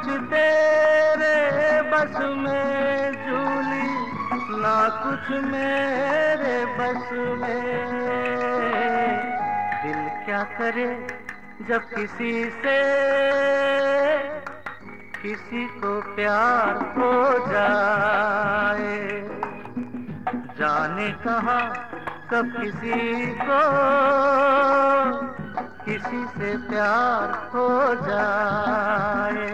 कुछ तेरे बस में झूली, ना कुछ मेरे बस में। दिल क्या करे जब किसी से, किसी को प्यार हो जाए। जाने कहा कब किसी को किसी से प्यार हो जाए।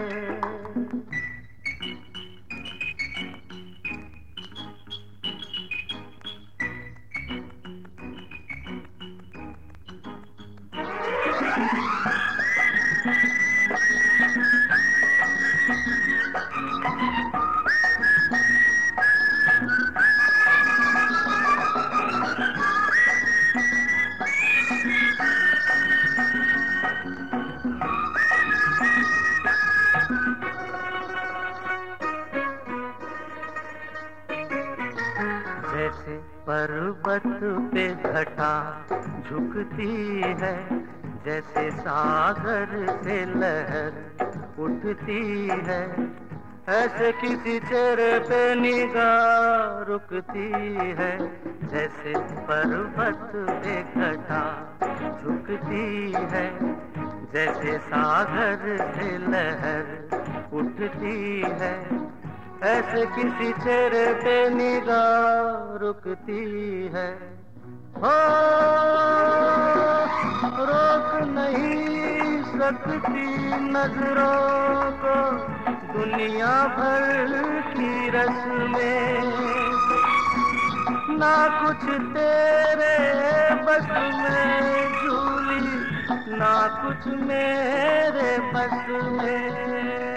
पर्वत पे घटा झुकती है, जैसे सागर से लहर उठती है। ऐसे किसी चेहरे पे निगाह रुकती है, जैसे पर्वत पे घटा झुकती है, जैसे सागर से लहर उठती है। ऐसे किसी चेहरे पे निगाह रुकती है। हो, रोक नहीं सकती नज़रों को दुनिया भर की रस में ना कुछ तेरे बस में झूली, ना कुछ मेरे बस में।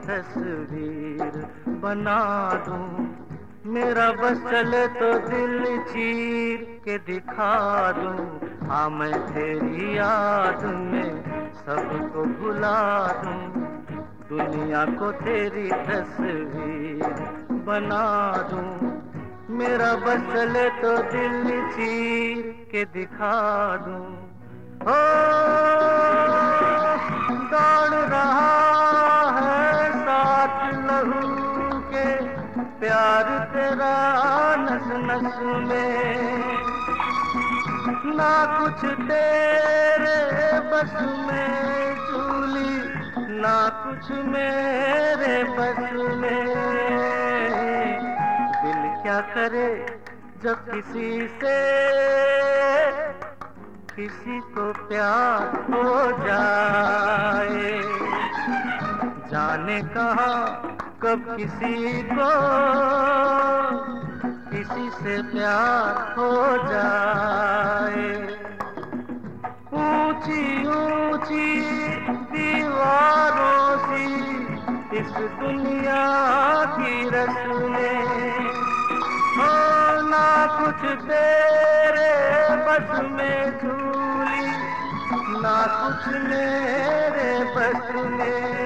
तस्वीर बना दूँ। मेरा बस चले तो दिल चीर के दिखा दूँ। हाँ मैं तेरी याद में सबको भुला दूँ। दुनिया को तेरी तस्वीर बना दूँ। मेरा बस चले तो दिल चीर के दिखा दूँ। हो दौड़ रहा तेरा नस नस में। ना कुछ तेरे बस में झूली ना कुछ मेरे बस में। दिल क्या करे जब किसी से, किसी को प्यार हो जाए। जाने कहा कब किसी को किसी से प्यार हो जाए? ऊँची ऊँची दीवारों सी इस दुनिया की रस ना कुछ तेरे बस में झूली ना कुछ मेरे बस में।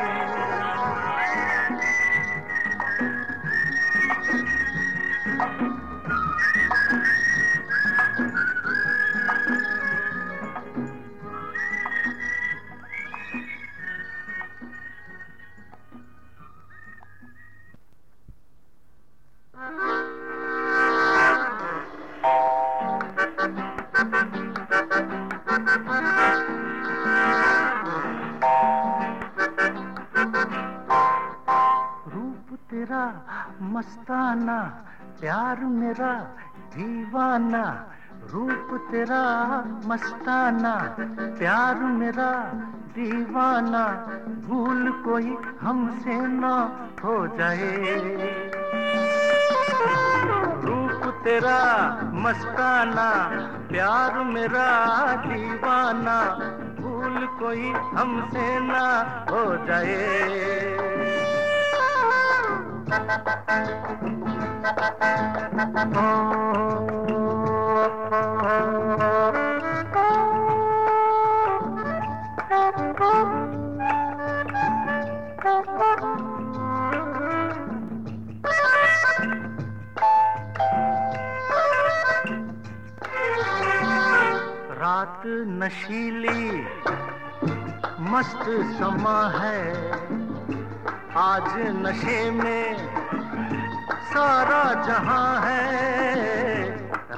तेरा मस्ताना, प्यार मेरा दीवाना, भूल कोई हमसे ना हो जाए। रूप तेरा मस्ताना, प्यार मेरा दीवाना, भूल कोई हमसे ना हो जाए। रात नशीली मस्त समा है। आज नशे में सारा जहाँ है।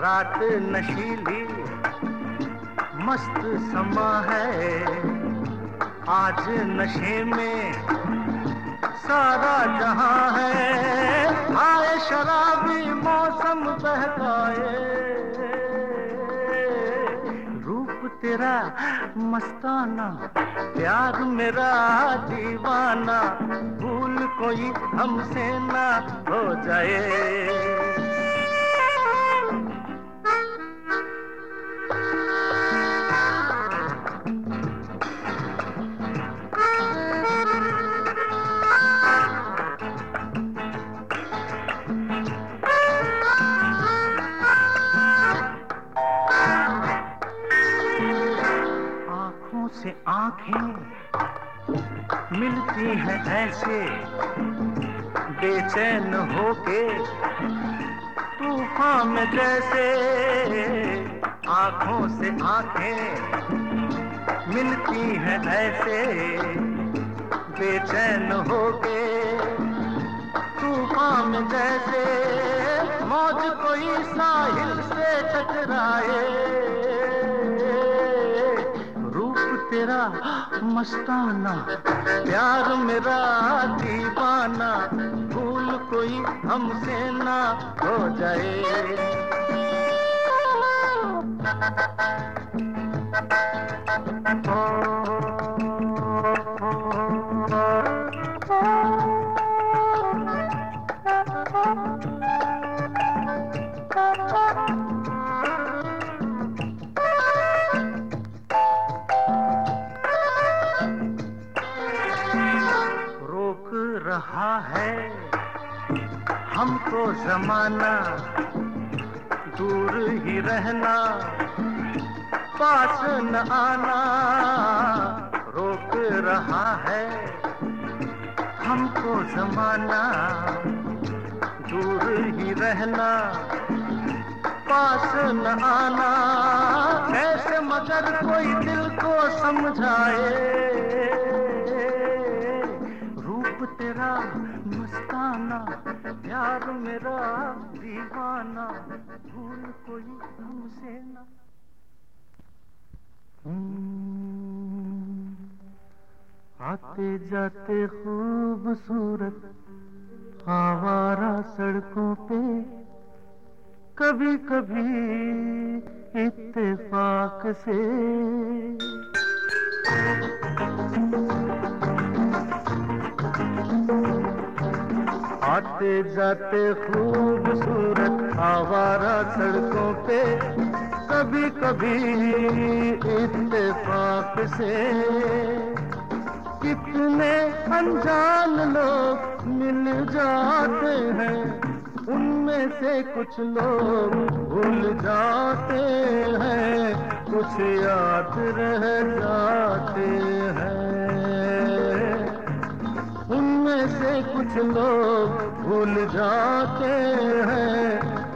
रात नशीली मस्त समा है। आज नशे में सारा जहाँ है। आए शराबी मौसम बहकाए। रूप तेरा मस्ताना, प्यार मेरा दीवाना। भूल कोई हमसे ना हो जाए। ऐसे बेचैन होके तूफ़ान में जैसे आँखों से आँखें मिलती हैं ऐसे बेचैन होके तूफ़ान में जैसे मौज कोई साहिल से टकराए। तेरा मस्ताना प्यार मेरा दीवाना भूल कोई हमसे ना हो जाए। जमाना, दूर ही रहना, पास न आना, रोक रहा है हमको जमाना, दूर ही रहना, पास न आना। कैसे मगर कोई दिल को समझाए, रूप तेरा मस्ताना प्यार मेरा दीवाना भूल कोई हमसे ना। हम्म, आते जाते खूबसूरत आवारा सड़कों पे कभी कभी इत्तेफाक से। आते जाते खूबसूरत आवारा सड़कों पे कभी कभी इत्तेफाक से। कितने अनजान लोग मिल जाते हैं, उनमें से कुछ लोग भूल जाते हैं, कुछ याद रह जाते हैं। उनमें से कुछ लोग भूल जाते हैं,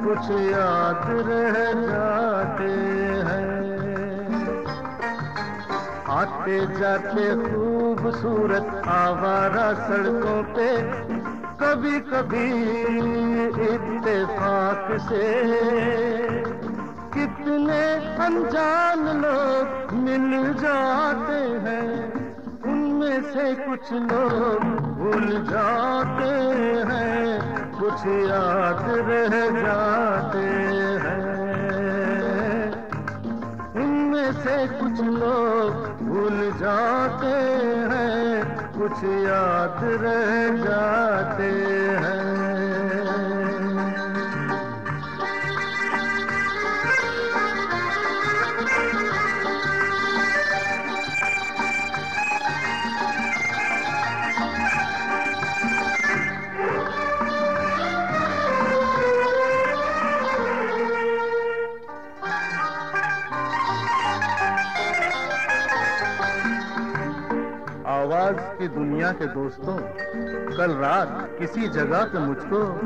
कुछ याद रह जाते हैं। आते जाते खूबसूरत आवारा सड़कों पे कभी कभी इत्तेफाक से। कितने अनजान लोग मिल जाते हैं उनमें से कुछ लोग भूल जाते हैं, कुछ याद रह जाते हैं। इनमें से कुछ लोग भूल जाते हैं, कुछ याद रह जाते हैं। की दुनिया के दोस्तों, कल रात किसी जगह पे मुझको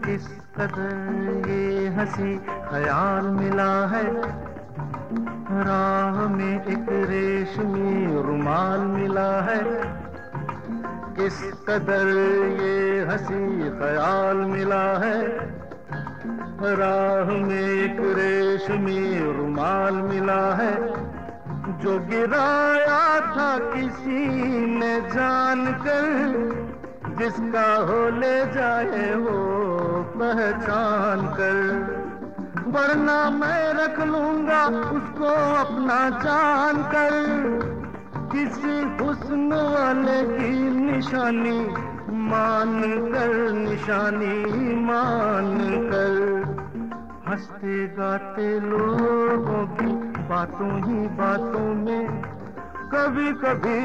किस कदर ये हँसी ख्याल मिला है? राह में एक रेशमी रुमाल मिला है। किस कदर ये हँसी ख्याल मिला है? राह में एक रेशमी रुमाल मिला है। जो गिराया था किसी ने जान कर, जिसका हो ले जाए वो पहचान कर। वरना मैं रख लूँगा उसको अपना जान कर। किसी हुस्न वाले की निशानी मान कर, निशानी मान कर। हँसते गाते लोगों की बातों ही बातों में कभी कभी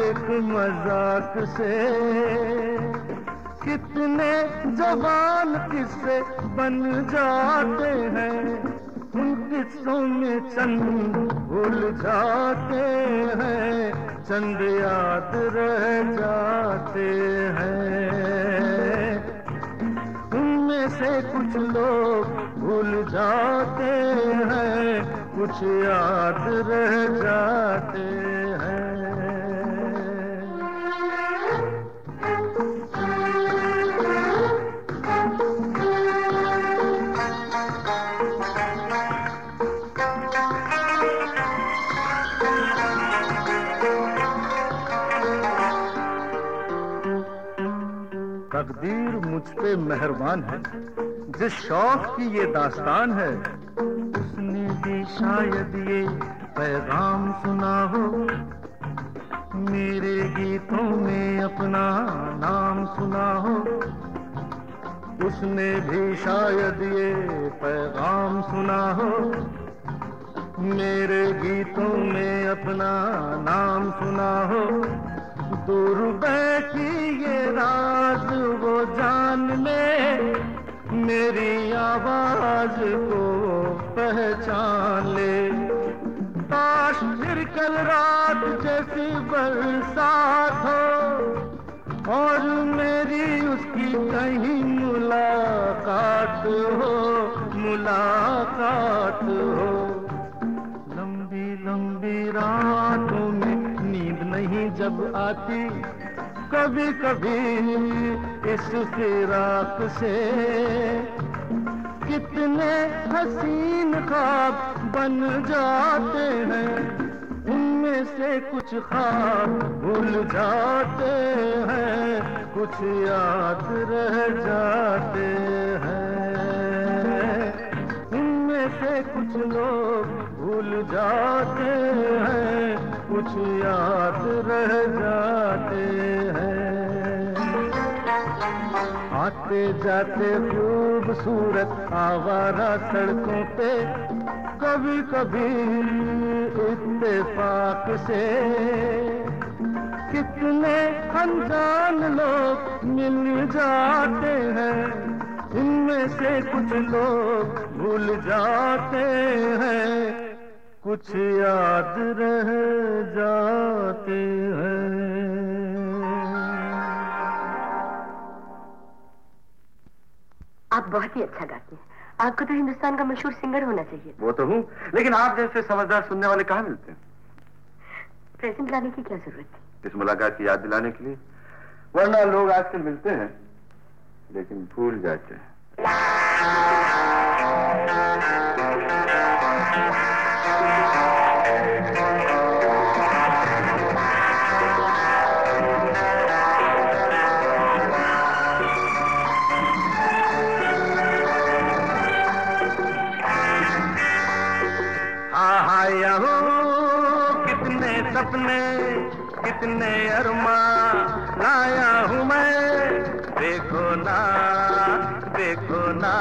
एक मज़ाक से। कितने जवान किस्से बन जाते हैं, उन किस्सों में चंद भूल जाते हैं, चंद याद रह जाते हैं। उनमें से कुछ लोग भूल जाते हैं कुछ याद रह जाते हैं। तकदीर मुझ पे मेहरबान है। जिस शौक की ये दास्तान है उसने भी शायद ये पैगाम सुना हो। मेरे गीतों में अपना नाम सुना हो। उसने भी शायद ये पैगाम सुना हो। मेरे गीतों में अपना नाम सुना हो। दूर बैठी ये राज वो जान ले। मेरी आवाज़ को पहचान। ले काश फिर कल रात जैसी बरसात हो, और मेरी उसकी कहीं मुलाकात हो मुलाकात हो। लंबी लंबी रातों में नींद नहीं जब आती कभी कभी इस फिराक से। कितने हसीन ख्वाब बन जाते हैं। उनमें से कुछ ख्वाब भूल जाते हैं। कुछ याद रह जाते हैं। उनमें से कुछ लोग भूल जाते हैं। कुछ याद रह जाते हैं। आते जाते खूबसूरत आवारा सड़कों पे कभी कभी इत्तेफाक से। कितने अनजान लोग मिल जाते हैं, इनमें से कुछ लोग भूल जाते हैं। कुछ याद रह जाते हैं। बहुत ही अच्छा गाती है। आपको तो हिंदुस्तान का मशहूर सिंगर होना चाहिए। वो तो हूँ लेकिन आप जैसे समझदार सुनने वाले कहाँ मिलते हैं? प्रेजेंट लाने की क्या ज़रूरत थी? इस मुलाकात की याद दिलाने के लिए। वरना लोग आजकल मिलते हैं लेकिन भूल जाते हैं। सपने कितने अरमा लाया हूँ मैं। देखो ना देखो ना।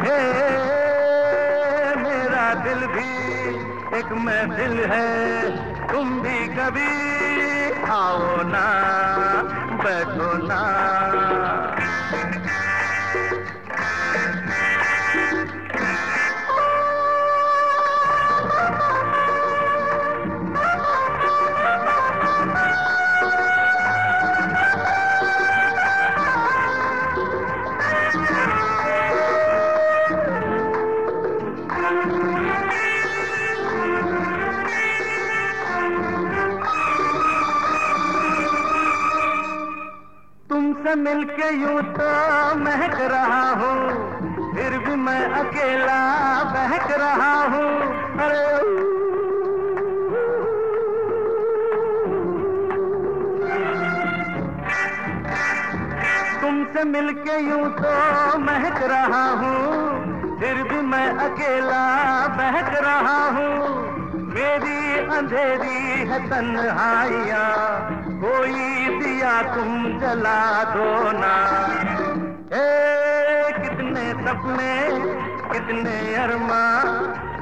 हे, मेरा दिल भी एक महफिल है। तुम भी कभी आओ ना, बैठो ना। मिलके यूँ तो महक रहा हूँ। फिर भी मैं अकेला बहक रहा हूँ। अरे तुमसे मिलके यूँ तो महक रहा हूँ। फिर भी मैं अकेला बहक रहा हूँ। मेरी अंधेरी है तन्हाइया। कोई दिया तुम जला दो ना। ए, कितने सपने, कितने अरमा,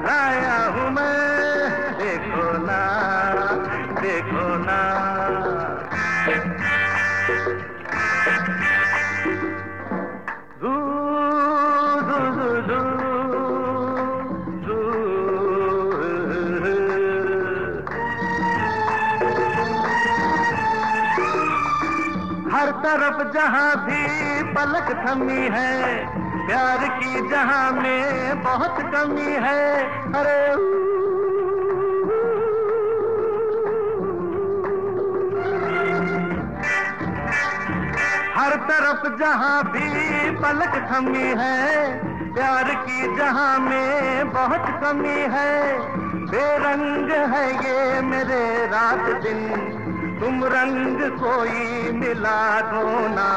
लाया हूँ मैं, देखो ना देखो ना। तरफ़ जहाँ भी पलक थमी है, प्यार की जहाँ में बहुत कमी है। अरे हर तरफ़ जहाँ भी पलक थमी है, प्यार की जहाँ में बहुत कमी है। बेरंग है ये मेरे रात दिन तुम रंग कोई मिला दो ना।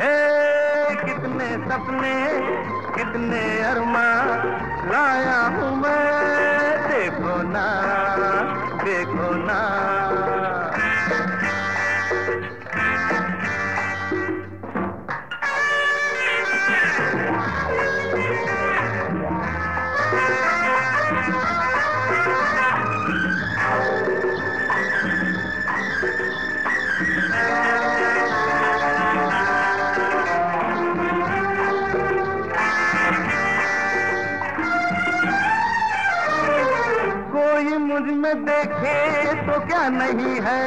हे, कितने सपने, कितने अरमा, लाया हूँ मैं, देखो ना देखो ना। में देखे तो क्या नहीं है?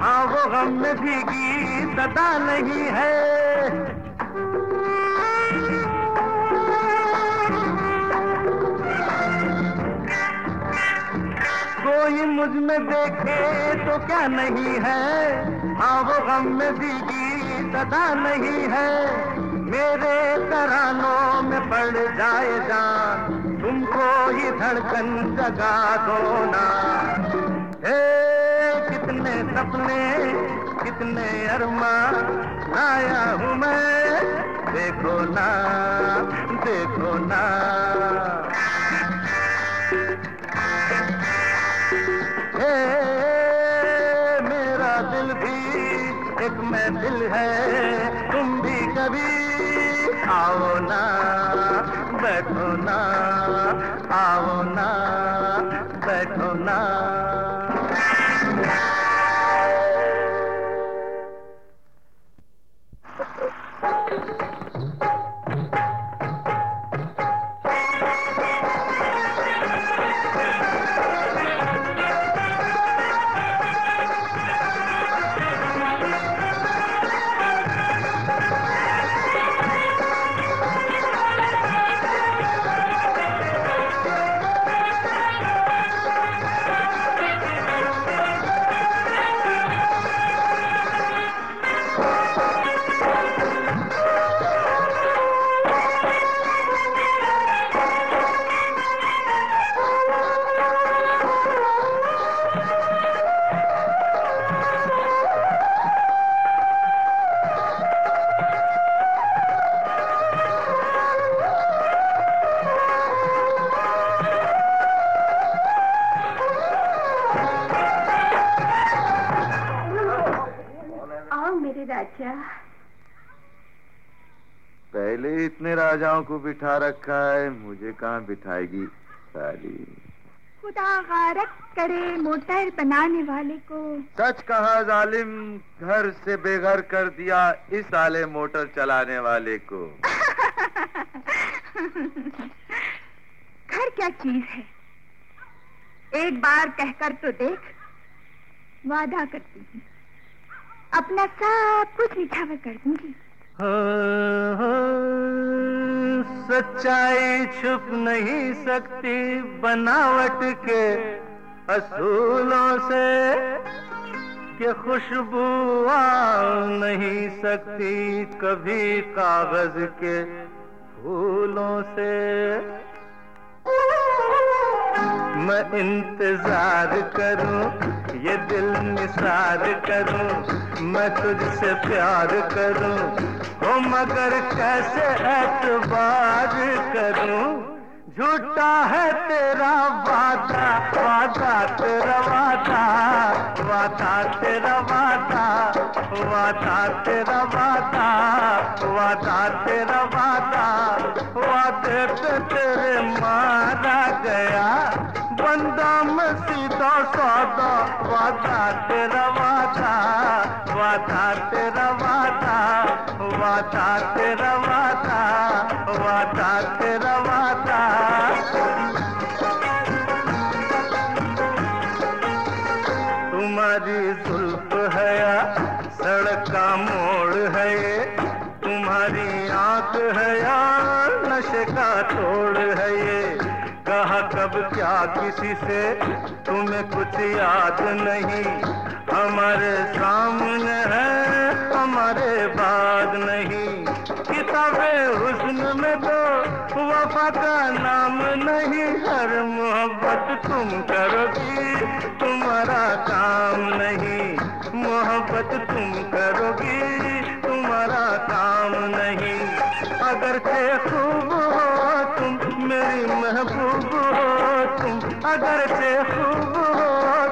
हाँ वो गम में भीगी सदा नहीं है। कोई मुझमें देखे तो क्या नहीं है? हाँ वो गम में भीगी सदा नहीं है। मेरे तरानों में पड़ जाए जान। ही धड़कन जगा दो ना। हे कितने सपने, कितने अरमा लाया हूँ मैं। देखो ना देखो ना। हे मेरा दिल भी एक मैं दिल है, तुम भी कभी आओ ना, बैठो ना। राजा। पहले ही इतने राजाओं को बिठा रखा है मुझे कहाँ बिठाएगी साली? खुदा गारत करे मोटर बनाने वाले को। सच कहा जालिम घर से बेघर कर दिया इस साले मोटर चलाने वाले को। घर क्या चीज़ है? एक बार कहकर तो देख वादा करती हूँ। अपना सब कुछ निछावर कर दूँगी। हाँ, हाँ, सच्चाई छुप नहीं सकती बनावट के असूलों से कि खुशबू आ नहीं सकती कभी कागज़ के फूलों से। मैं इंतज़ार करूँ, ये दिल निसार करूँ, मैं तुझसे प्यार करूँ। हो मगर कैसे एतबार करूँ? झूठा है तेरा वादा वादा तेरा वादा वादा तेरा वादा वादा तेरा वादा वादा तेरा वादा, वादे पे तेरे मारा गया। बंदा मैं सीधा सादा, वादा तेरा वादा वादा तेरा वादा वादा तेरा वादा वादा तेरा वादा। कब क्या किसी से तुम्हें कुछ याद नहीं? हमारे सामने है, हमारे बाद नहीं। किताबे हुस्न में तो वफा का नाम नहीं। हर मोहब्बत तुम करोगी, तुम्हारा काम नहीं। मोहब्बत तुम करोगी, तुम्हारा काम नहीं। अगर से खूब हो तुम मेरी महबूब तुम अगर से खूब हो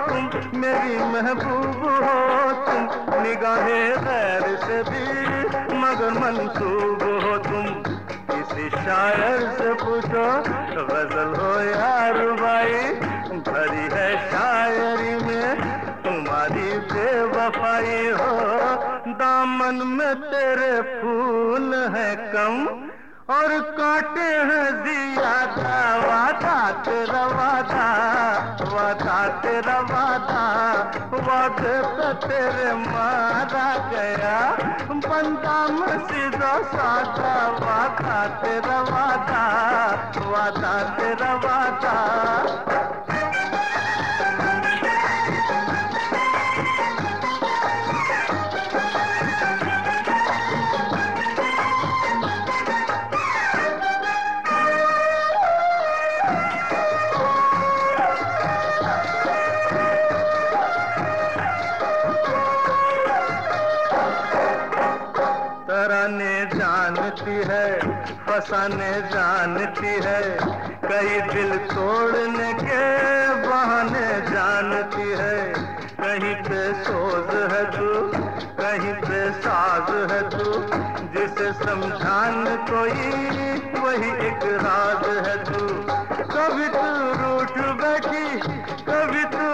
तुम मेरी महबूब हो तुम, निगाहे गैर से भी मगर मंसूब हो तुम। किसी शायर से पूछो, गज़ल हो यार भाई, भरी है शायरी में तुम्हारी बेवफाई हो। दामन में तेरे फूल है कम और काटे हैं था वादा तेरा वादा वादा तेरा वादा, वादे पे तेरे मारा गया। बंदा मसीदा साधा वादा तेरा वादा वादा तेरा वादा। फसाने जानती है, कई दिल तोड़ने के बहाने जानती है। कहीं पे सोज है तू, कहीं पे साज है तू, जिसे समझान कोई वही एक राज है तू। कभी तू रूठ बैठी, कभी तू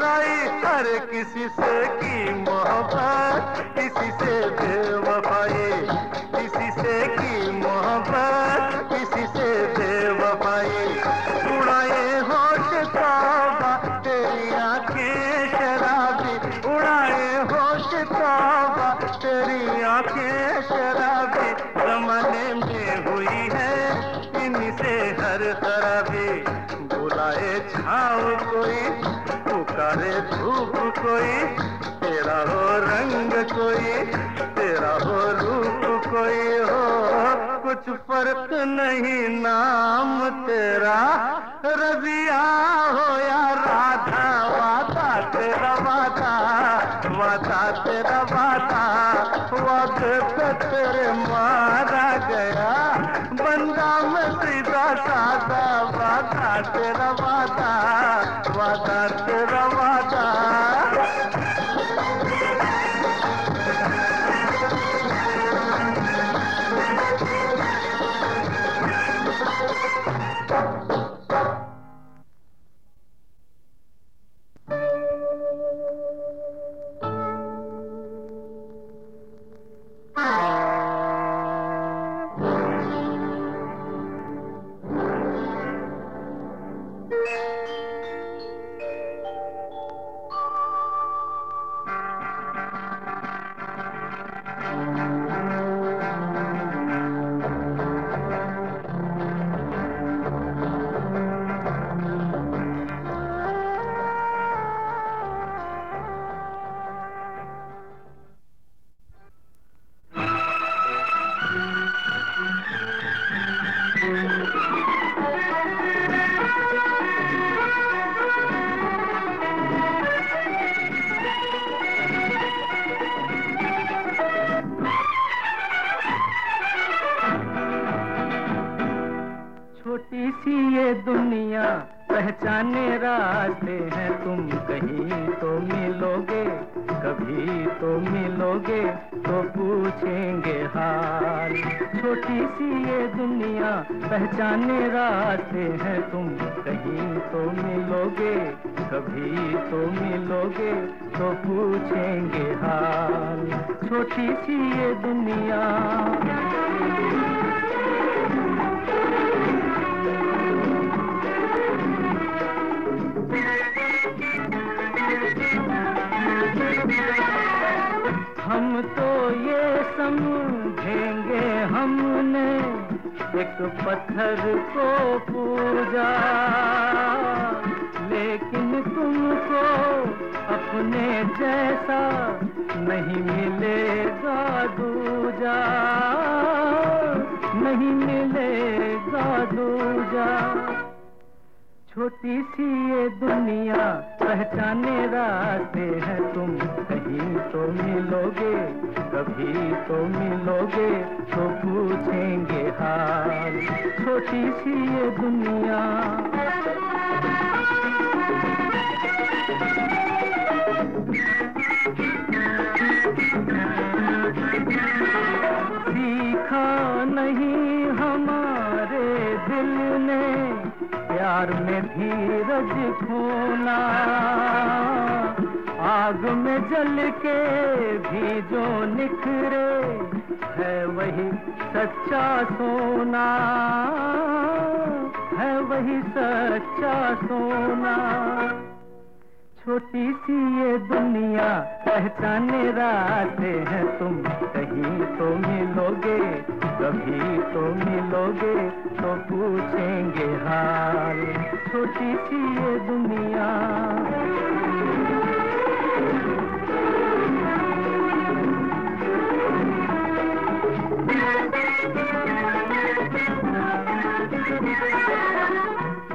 मुस्कुराई हर किसी से की मोहब्बत, किसी से बेवफाई, किसी से की मोहब्बत, किसी से बेवफाई। पुकारे धूप कोई, तेरा हो रंग कोई, तेरा हो रूप कोई हो, कुछ फ़र्क नहीं नाम तेरा। रजिया हो या राधा वादा तेरा वादा वादा तेरा वादा वादे तेरे सादा वादा तेरा वादा वादा तेरा वादा। तो मिलोगे कभी तो मिलोगे तो पूछेंगे हाल। छोटी सी ये दुनिया। हम तो ये समझेंगे हमने एक पत्थर को पूजा लेकिन तुमको अपने जैसा नहीं मिलेगा दूजा। नहीं मिलेगा दूजा। छोटी सी ये दुनिया पहचाने रास्ते हैं तुम। कहीं तो मिलोगे, कभी तो मिलोगे तो पूछेंगे हाल। छोटी सी ये दुनिया। सीखा नहीं प्यार में धीरज खोना आग में जल के भी जो निखरे, है वही सच्चा सोना, है वही सच्चा सोना। छोटी सी ये दुनिया पहचाने रास्ते हैं तुम। कहीं तो मिलोगे, कभी तो मिलोगे तो पूछेंगे हाल। छोटी सी ये दुनिया।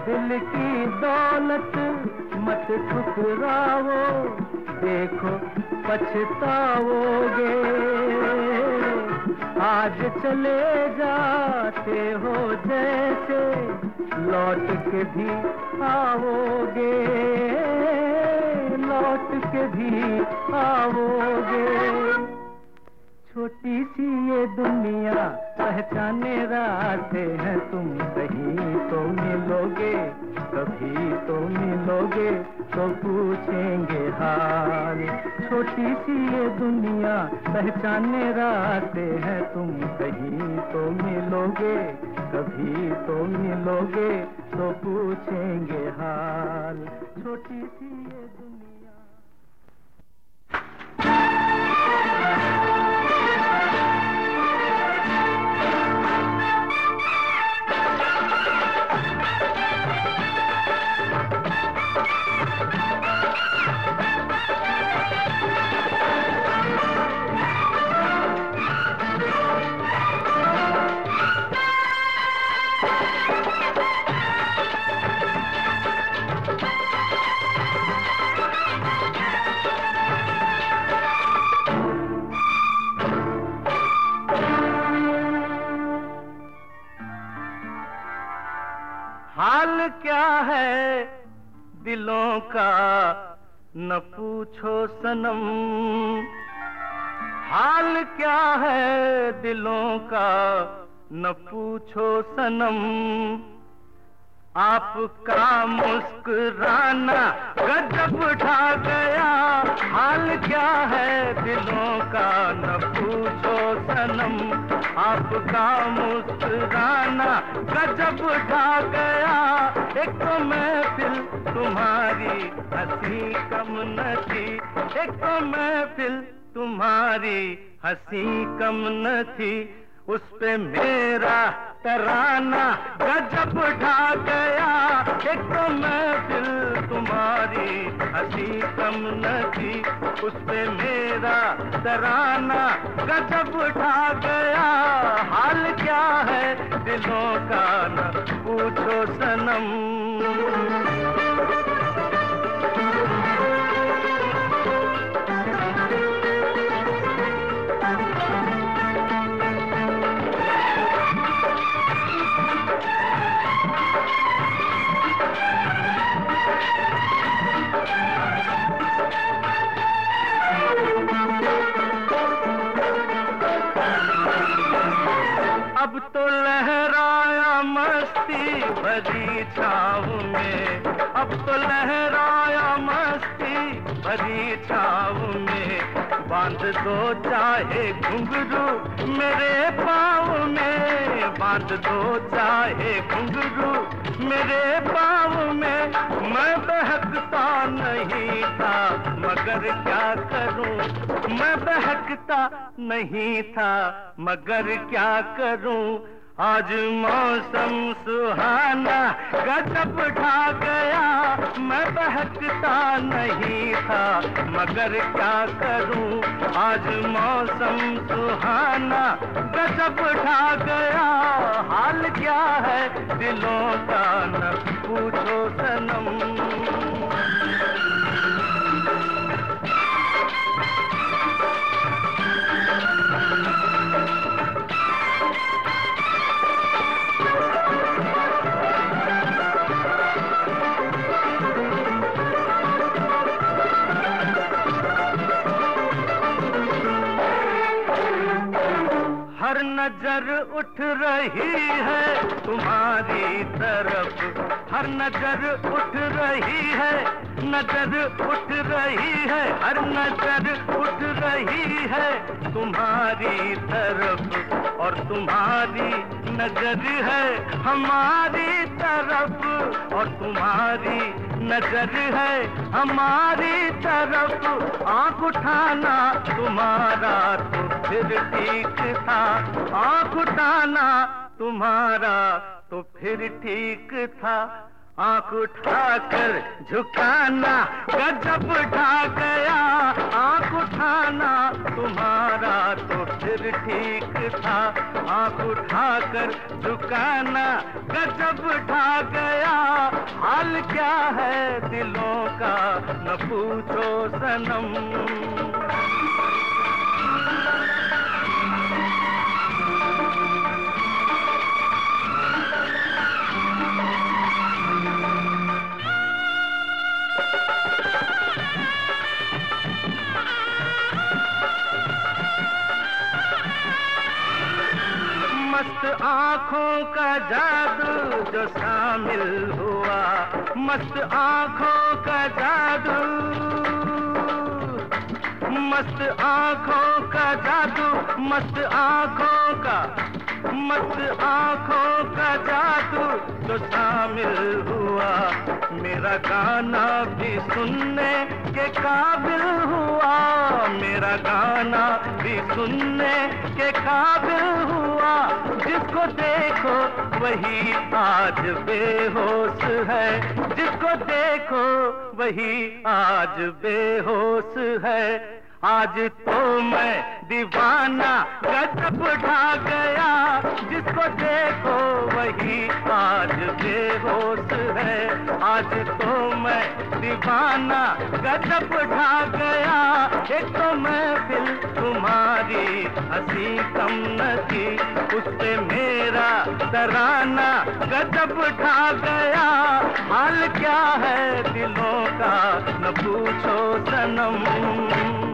दिल की दौलत मत ठुकराओ देखो पछताओगे आज चले जाते हो जैसे, लौट के भी आओगे। लौट के भी आओगे। छोटी सी ये दुनिया, पहचाने रास्ते हैं तुम। कहीं तो मिलोगे, कभी तो मिलोगे तो पूछेंगे हाल। छोटी सी ये दुनिया, पहचाने रास्ते हैं तुम। कहीं तो मिलोगे, कभी तो मिलोगे तो पूछेंगे हाल। छोटी सी ये दुनिया। दिलों का न पूछो सनम। हाल क्या है दिलों का न पूछो सनम। आपका मुस्कुराना गजब उठा गया। हाल क्या है दिलों का न पूछो सनम। आपका मुस्कुराना गजब उठा गया। एक तो मैं महफिल तुम्हारी हँसी कम न थी। एक तो मैं महफिल तुम्हारी हँसी कम न थी। उस पे मेरा तराना गजब ढा गया। एक तो दिल तुम्हारी, हसी कम न थी उस पे मेरा तराना गजब ढा गया। हाल क्या है दिलों का न, पूछो सनम। तो लहराया मस्ती भरी छाव में। अब तो लहराया मस्ती भरी छाव में। बाँध दो चाहे घुंघरू मेरे पाँव में। बाँध दो चाहे घुंघरू मेरे पाँव में। मैं बहकता नहीं था, मगर क्या करूँ? मैं बहकता नहीं था, मगर क्या करूँ? आज मौसम सुहाना, गजब ढा गया। मैं बहकता नहीं था, मगर क्या करूँ? आज मौसम सुहाना, गजब ढा गया। हाल क्या है दिलों का, न पूछो सनम। नज़र उठ रही है तुम्हारी तरफ़। हर नज़र उठ रही है, नज़र उठ रही है, हर नज़र उठ रही है तुम्हारी तरफ़। और तुम्हारी नज़र है हमारी तरफ़। और तुम्हारी नज़र है हमारी तरफ़। आँख उठाना तुम्हारा तो फिर ठीक था। आँख उठाना तुम्हारा तो फिर ठीक था। आँख उठाकर झुकाना, गजब उठा गया। आँख उठाना तुम्हारा तो फिर ठीक था। आँख उठाकर झुकाना, गजब उठा गया। हाल क्या है दिलों का, न पूछो सनम। आँखों का जादू जो शामिल हुआ। मस्त आँखों का जादू। मस्त आँखों का जादू, मस्त आँखों का, मस्त आँखों का जादू जो शामिल हुआ। मेरा गाना भी सुनने के काबिल हुआ, मेरा गाना भी सुनने के काबिल हुआ। जिसको देखो, वही आज बेहोश है। जिसको देखो, वही आज बेहोश है। आज तो मैं दीवाना गजब ढा गया, जिसको देखो वही आज बेहोश है। आज तो मैं दीवाना गजब ढा गया, एक तो महफिल तुम्हारी हँसी कम न थी उस पे मेरा तराना गजब ढा गया। हाल क्या है दिलों का, न पूछो सनम।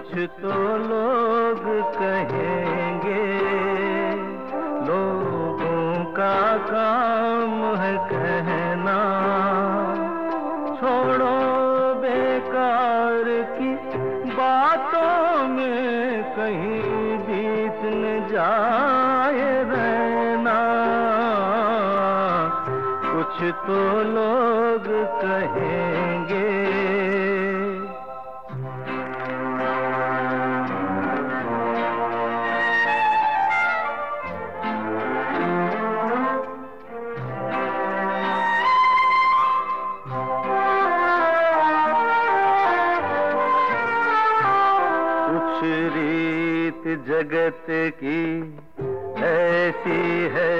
कुछ तो लोग कहेंगे, लोगों का काम है कहना। छोड़ो बेकार की बातों में कहीं बीत न जाए रहना। कुछ तो लोग की ऐसी है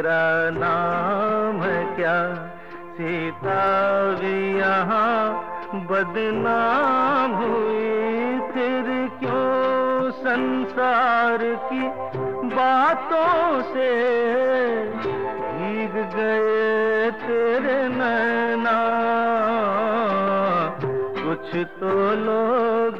तेरा नाम है क्या? सीता भी यहाँ बदनाम हुई। फिर क्यों संसार की बातों से भीग गए तेरे नैना? कुछ तो लोग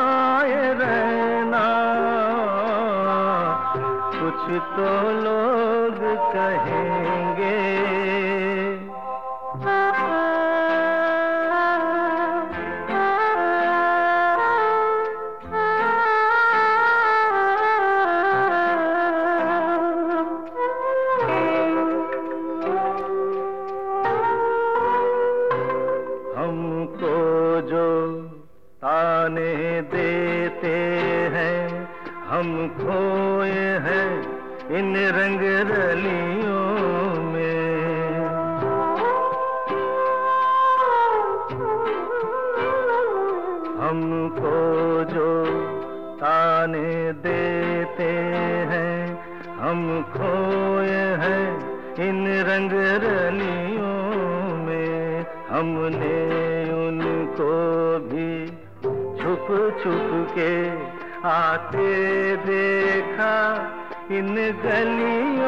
आते देखा इन गलियों